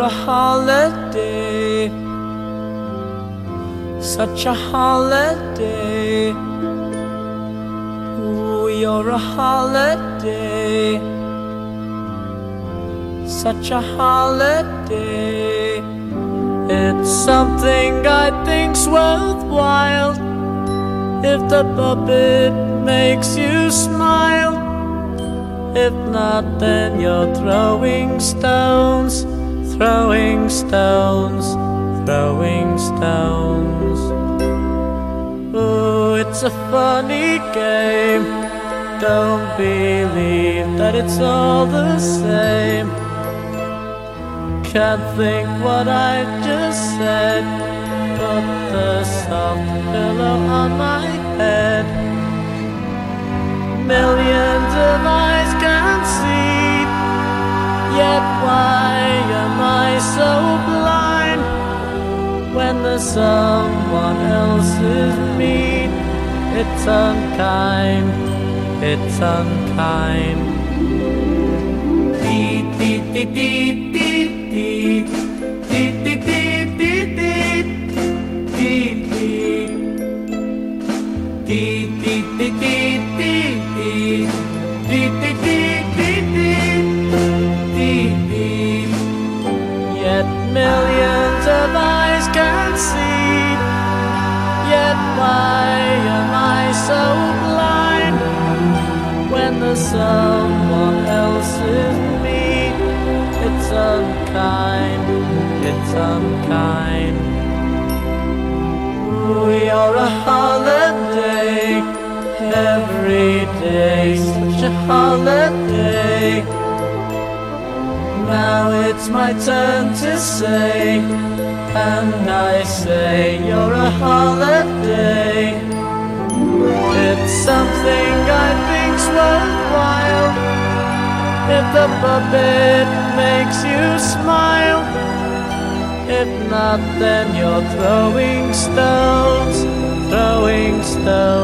a holiday, such a holiday. Ooh, you're a holiday, such a holiday. It's something I think's worthwhile if the puppet makes you smile. If not, then you're throwing stones, throwing stones, throwing stones. Ooh, it's a funny game. Don't believe that it's all the same. Can't think what I just said. Put the soft pillow on my Someone else's me, it's unkind, it's unkind. Dee, dee, dee, dee, dee, dee. Dee, dee, dee, dee, dee. Dee, dee. Dee, dee, dee, dee, dee, see. Yet why am I so blind when there's someone else's me? It's unkind, it's unkind. We are a holiday every day, such a holiday. Now it's my turn to say, and I say you're a holiday. It's something I think's worthwhile. If the puppet makes you smile, if not, then you're throwing stones, throwing stones,